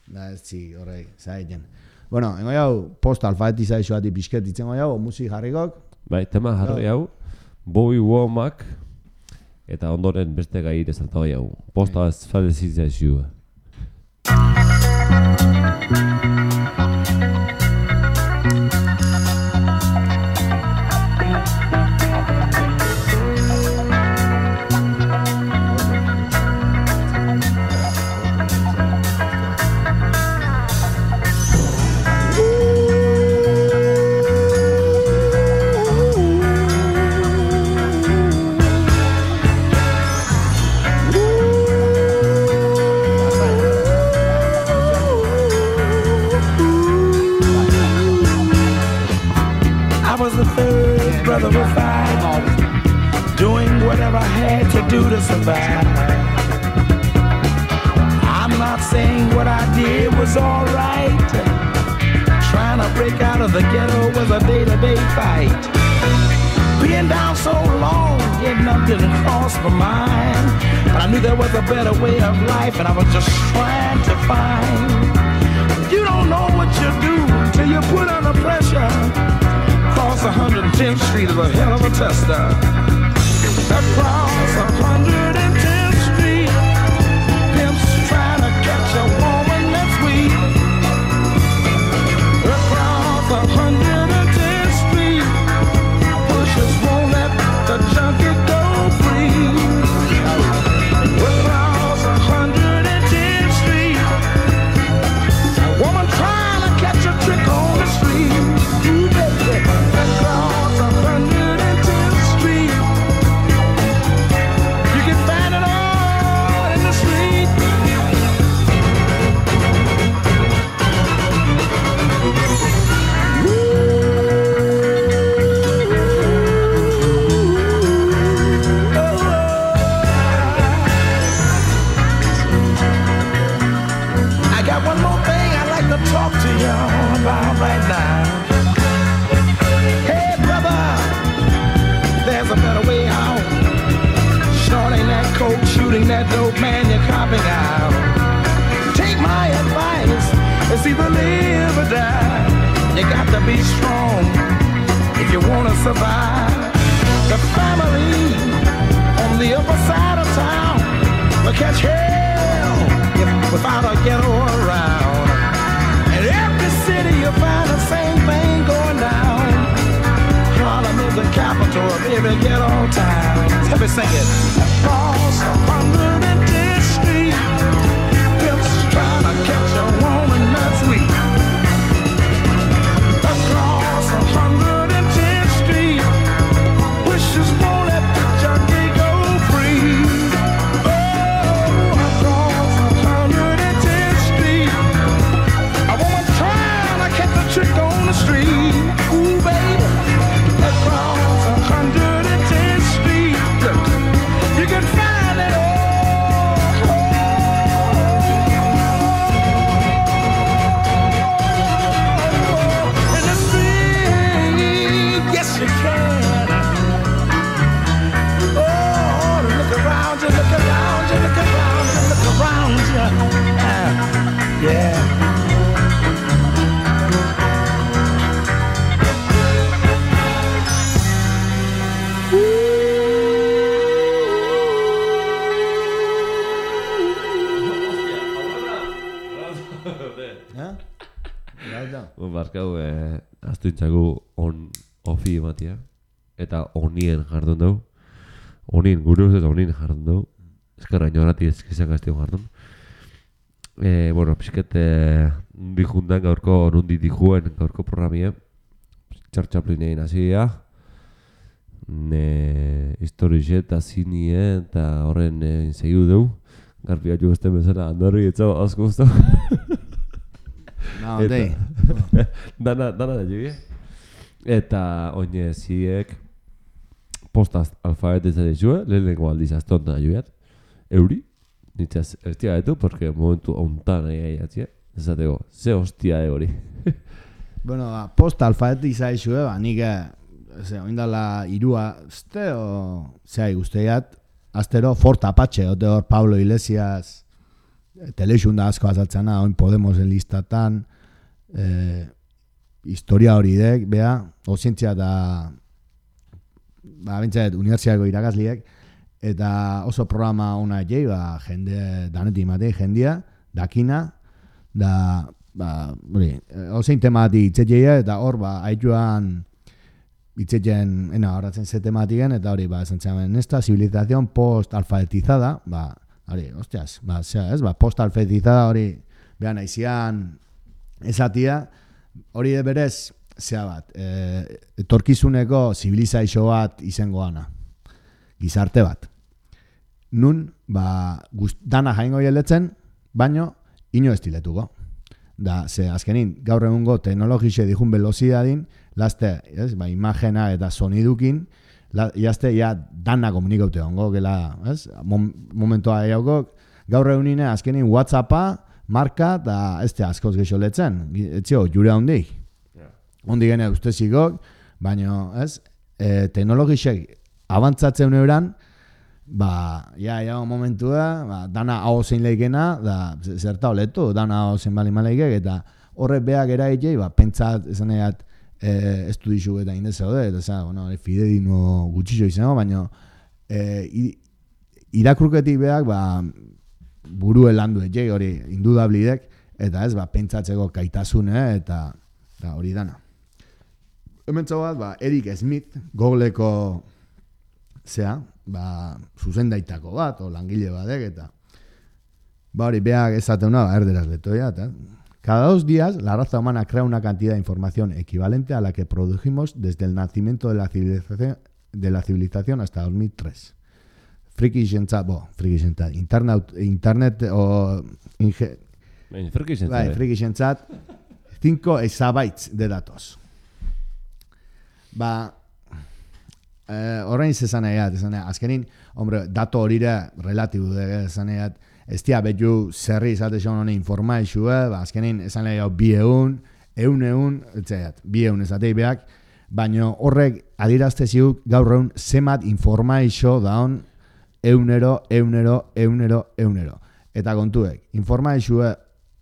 da, ez zi, horrek, zaiten. Bueno, engo jau, post alfabetizazioa di pixket ditzen jau, musik jarrikok, Bai, tema jarri hau, Bobby Womack, eta ondoren beste gai saltatu hau. Posta ez falezizazioa. I didn't my mind. But I knew there was a better way of life, and I was just trying to find. You don't know what you do till you put under pressure. Cross 110th Street is a hell of a tester. Across 110th aztu intzagu on ofi ematia. Eta onien jardun dugu. Onin, gure ustez onin jardun dugu. Eskerra inorati ezkizak aztio jardun. Eh, bueno, pixket, eh, nundi jundan gaurko, nundi dijuen gaurko programia. Txartxaplin egin hasia. Ne, historixe eta zinie eta horren eh, insegu dugu. Garbi hatu beste bezala, andorri etxo asko. No, Eta- dana, dana da jibie. Eta oine ziek postaz alfabetiza dizue, lehenengo aldiz aztonta da jubiat. Euri, nitzaz ez tira etu, porque momentu ontan nahi gaiatzia. Esateko, ze hostia e hori. Bueno, ba, posta alfabetiza izue, ba, nik, eh, ze, oindala irua, este, o, zea, guzteiat, astero Fort Apache, ote hor Pablo Iglesias, telexun da asko azaltzena, oin Podemosen listatan, eh, historia hori dek, bea, ozientzia da, ba, bintxet, unibertsiako irakasliek, eta oso programa ona jei, ba, jende, danetik matei, jendia, dakina, da, ba, hori, ozein temati itzetjeia, eta hor, ba, haituan, itzetjen, ena, horatzen ze tematiken, eta hori, ba, esan zehamen, esta civilización post-alfabetizada, ba, hori, hostias, ba, zera, ez, ba, post-alfabetizada hori, behan aizian, esatia, hori berez, zea bat, e, etorkizuneko zibilizazio bat izangoana, gizarte bat. Nun, ba, gust, dana jaingo hieletzen, baino, ino estiletuko. Da, ze azkenin, gaur egungo teknologixe dijun velozidadin, laste, ez, ba, imagena eta sonidukin, la, jazte, ja, dana komunikaute ongo, gela, ez, mom, momentua gaur egunine, azkenin Whatsappa, marka, eta ez te askoz gexo letzen, etzio, jure handik. Ondi gene ustezikok, baino, ez, e, teknologisek abantzatzen euran, ba, ja, ja, momentua, ba, dana hau zein leikena, da, zerta oletu, dana hau zein bali maleikek, eta horrek beak eraitei, ba, pentsat, esan egat, e, ez du dizu eta indez zaude, eta za, bueno, hori fidedino gutxixo izango, baino, e, irakurketik beak, ba, burue landu etxe, hori, indudablidek, eta ez, ba, pentsatzeko kaitasune, eta, eta hori dana. Hemen bat, ba, Eric Smith, Googleko zea, ba, zuzendaitako bat, o langile badek, eta ba hori, beak esaten una, ba, erderaz letoia, eta Cada dos días, la raza humana crea una cantidad de información equivalente a la que produjimos desde el nacimiento de la civilización, de la civilización hasta 2003. Friki bo, friki internet, internet o inge, friki zentzat, 5 exabytes de datos. Ba, eh, horrein zezan azkenin, hombre, dato horire relatibu de esan egat, ez dia betu zerri izate xon hone informaixue, ba, azkenin esan egat bi eun, eun eun, etzeat, bi eun ezatei beak, baino horrek adirazte ziuk gaur egun zemat informaixo daun eunero, eunero, eunero, eunero. Eta kontuek, informaixue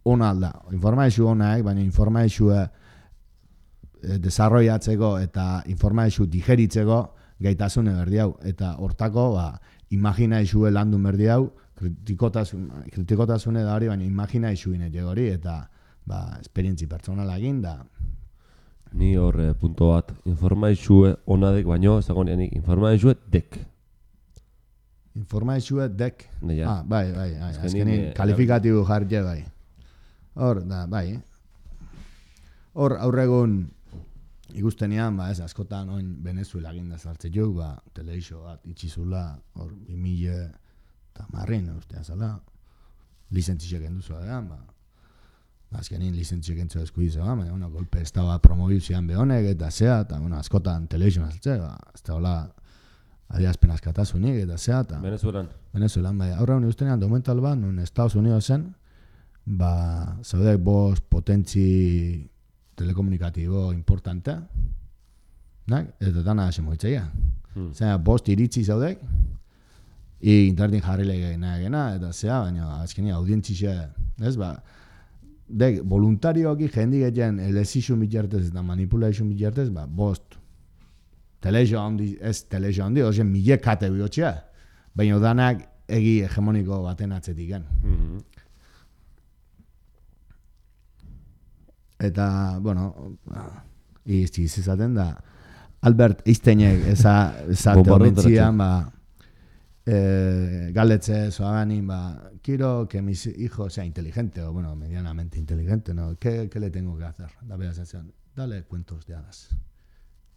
ona alda, informaixu onaek, baina informaixue e, desarrollatzeko eta informazio digeritzeko gaitasune berdi hau. Eta hortako, ba, imaginaizue landun berdi hau, kritikotasun, kritikotasune da hori, baina imaginaizue hori, eta ba, esperientzi pertsonala egin da, Ni hor eh, punto bat, informaizue onadek, baino, ezago nianik, informaizue dek. informazioa dek. Neia. Ah, bai, bai, bai. Azkenin, eh, kalifikatibo jarri bai. Hor, da, bai. Hor, aurregun ikustenian, ba, ez, askotan oin Venezuela ginda sartze jo, ba, teleixo bat itxizula, hor, 2000 eta marrin, ustea zala, lizentzisek enduzua da, ba, azkenin lizentzisek entzua eskuizu, ba, baina, bueno, golpe ez da, promobizian behonek, eta zea, eta, bueno, askotan teleixo sartze, ba, ez da, hola, adierazpen askatasunik, eta zea, eta... Venezuelan. Venezuelan, bai. Aurra honi ustenean dokumental bat, nun Estados Unidesen, ba, zaudek bost potentzi telekomunikatibo importante, nak? eta dana hasi moitzaia. Hmm. Zena, bost iritzi zaudek, internetin jarri lege gena, eta zea, baina azkeni audientzixe, ez, ba, dek, voluntarioki jendik egin elezixun bitartez eta manipulazioan bitartez, ba, bost, telexo handi, ez telexo handi, ozen mile kate bihotxea, baina danak egi hegemoniko baten atzetik gen. Mhm. Eta, bueno, izti izaten da, Albert Einsteinek eza, eza teometzian, ba, eh, galetze zoaganin, ba, quiero que mis hijos sea inteligente, o bueno, medianamente inteligente, ¿no? ¿Qué, qué le tengo que hacer? La verdad sensación, dale cuentos de hadas.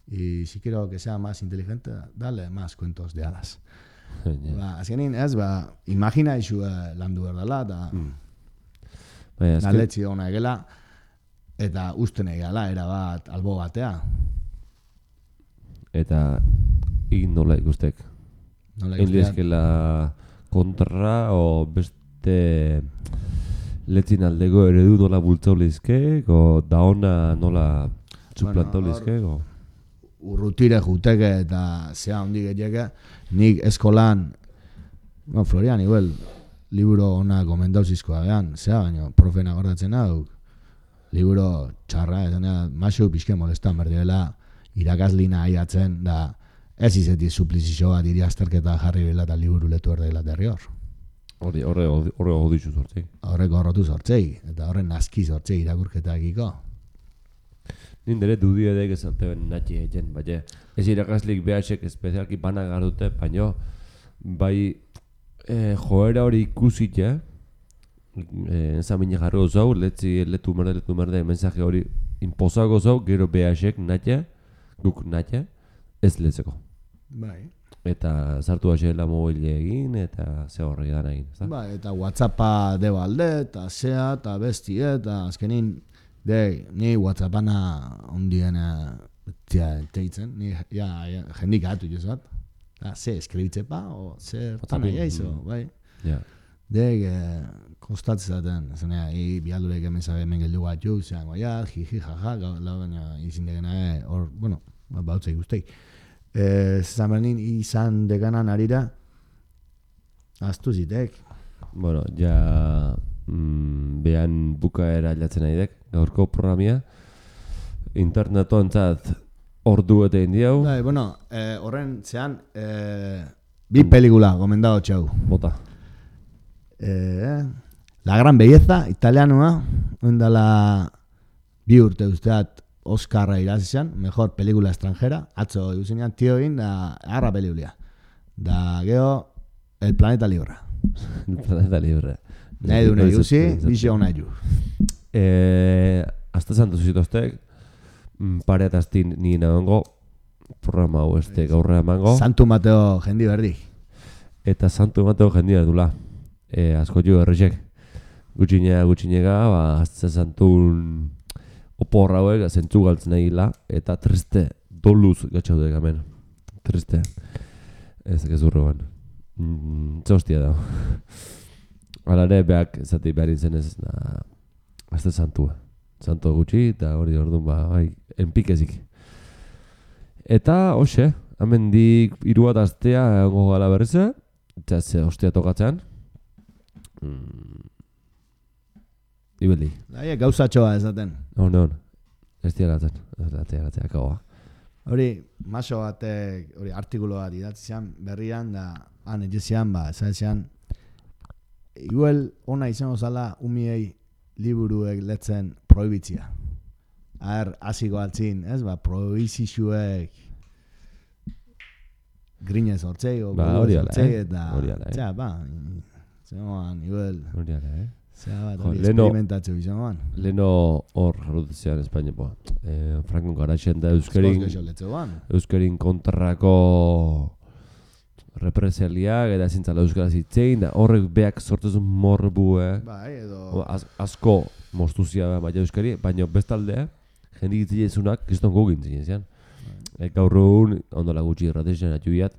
Y si quiero que sea más inteligente, dale más cuentos de hadas. Ja. Ba, azkenin ez, ba, imagina isu landu behar dela, eta Mm. Bai, azken, ona egela, eta usten egela, erabat albo batea. eta ik nola ikustek. Nola lezkela kontra, o beste letzin aldego eredu nola bultzau lizkek, o da ona nola suplantau hor- lizkek, o... urrutire juteke eta zea hondi gehiake, nik eskolan, bueno, Florian, igual, libro ona gomendauzizkoa behan, zea, baina profena gordatzen hau, libro txarra, esan masu pixke molestan berdiela, irakaslina aiatzen, da, ez izeti suplizio bat iri azterketa jarri bela eta liburu letu erdela derri hor. Horre, horre godizu sortzei. Horreko horrotu sortzei, eta horren naski sortzei irakurketakiko. Nin dere dudi edek esaten natxe egin, baina ez irakaslik behasek espezialki bana dute, baina bai e, joera hori ikusit, eh? E, Zamine jarro zau, letzi letu merde, letu merde, mensaje hori inpozago zau, gero behasek natxe, guk natxe, ez letzeko. Bai. Eta sartu hasela mobile egin, eta ze horrei dana egin, ezta? Ba, eta Whatsappa debo alde, eta zea, eta bestie, eta azkenin, de, ni Whatsappana ondien, tia, teitzen, ni, ja, ja jendik hatu jozat. Da, ze, eskribitzepa, o, ze, tana WhatsAppin, jaizo, mm. bai. Ja. Dek, eh, kostatzen zaten, zanea, i, bialdurek hemen zabe hemen geldu bat jo, zean, ja, jiji, jaja, gau, lau, baina izin degena, eh, hor, bueno, ba, bautzei Eh, zan bernin, izan deganan arira, aztu zitek, Bueno, ja mm, behan bukaera jatzen nahi dek, gaurko programia. Internetoentzat ordu eta indiau, Bai, bueno, eh, horren zean, eh, bi pelikula gomendado txau. bota. Eh, La Gran Belleza, italianoa, ondala bi urte usteat Oscarra irazi zen, mejor pelikula extranjera, atzo ikusinean tio egin, da, arra pelikulia. Da, geho, El Planeta Libra. Planeta libre. Nahi du nahi ikusi, bizio nahi du. Eh, Azte santu zitoztek, mm, pare eta asti ni nagoengo, programa hau este gaurra emango, Santu Mateo jendi berdi. eta santu emateko jendia dula. E, asko jo errexek. Gutxinea, gutxinega, ba, azte santun oporra hauek, zentzu galtzen egila, eta triste, doluz gatxaudek hemen. Triste. Ez, ez urroan. Mm, ze hostia da. Hala ere, beak, zati behar izen ez, na, azte santua. Santo gutxi, eta hori orduan, ba, bai, enpikezik. Eta, hoxe, amendik hiru bat astea egongo gala berrize, eta ze hostia tokatzen. Mm. Ibeli, Daie gauzatxoa esaten. hon, hon. Ez diaratzen, ez diaratzen, akaboa. Hori, maso batek, hori, artikulo bat idatzi zian, berrian, da, han etxizian, ba, esan igual ona izango zala umiei liburuek letzen prohibitzia. Ar, hasiko altzin, ez, ba, prohibizixuek grinez hortzei, o Ba, hori ala, eh? eta, Hori ala, eh? txea, ba, zegoan, igual, Hori ara, eh? Zea bat, hori leheno- esperimentatzu izangoan. Leno hor jarrutzean Espainiapoa. Eh, Franco garaxen da Euskarin, Euskarin. kontrako represaliak eta zintzala Euskaraz hitzein, da horrek beak sortezun morbu, eh? Bai, O, edo, az, asko mostuzia baina Euskari, baina bestalde, jendik itzilezunak kriston gogin zinean. E, gaur egun, ondola gutxi erratexen atuiat,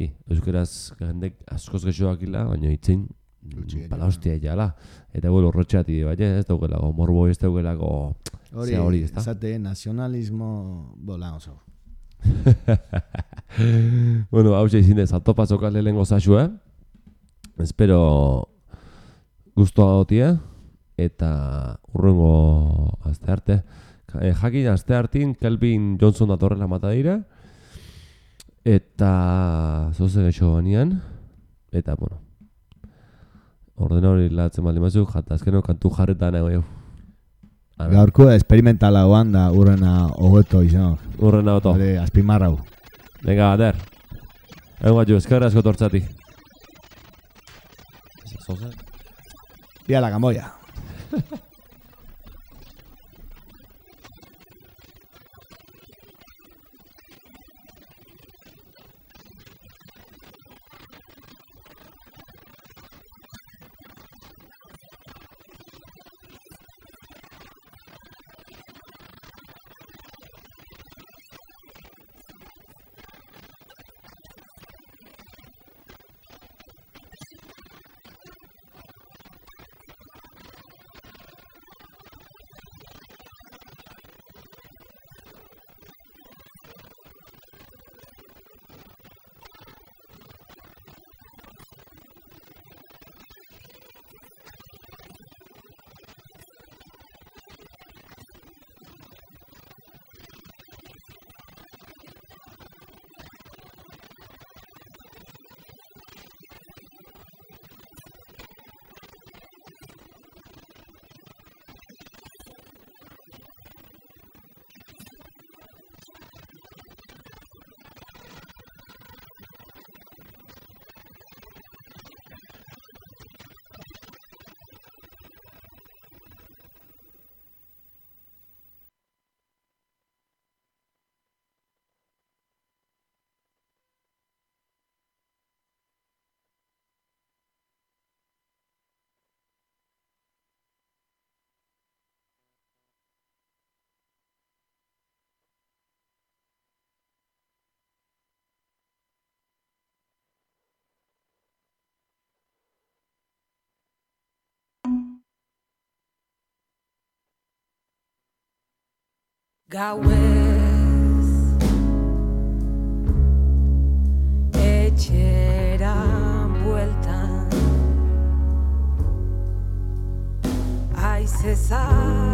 i, Euskaraz jendek askoz gexoak ila, baina itzein Gutxi pala hostia jala. Eta bueno, horretxati, baina ez daugelako, morbo ez daugelako, hori, hori, ezta? esate, nazionalismo, bola oso. bueno, hau izin ez, atopazokal lehenengo zaxu, eh? Espero guztua gotie, eta urrengo azte arte. Eh, jakin azte hartin, Kelvin Johnson datorrela mata dira, eta zoze gexo banean, eta, bueno, ordena hori latzen bali mazu, jata azkeno kantu jarretan nago Ana. Gaurko esperimentala hoan da urrena hobeto izan. Urrena oto. Hori, azpimarrau. Venga, ader. Egon bat jo, eskerra asko tortzati. Zoze? Ia la gamboia. Gauez etxera bueltan Aizeza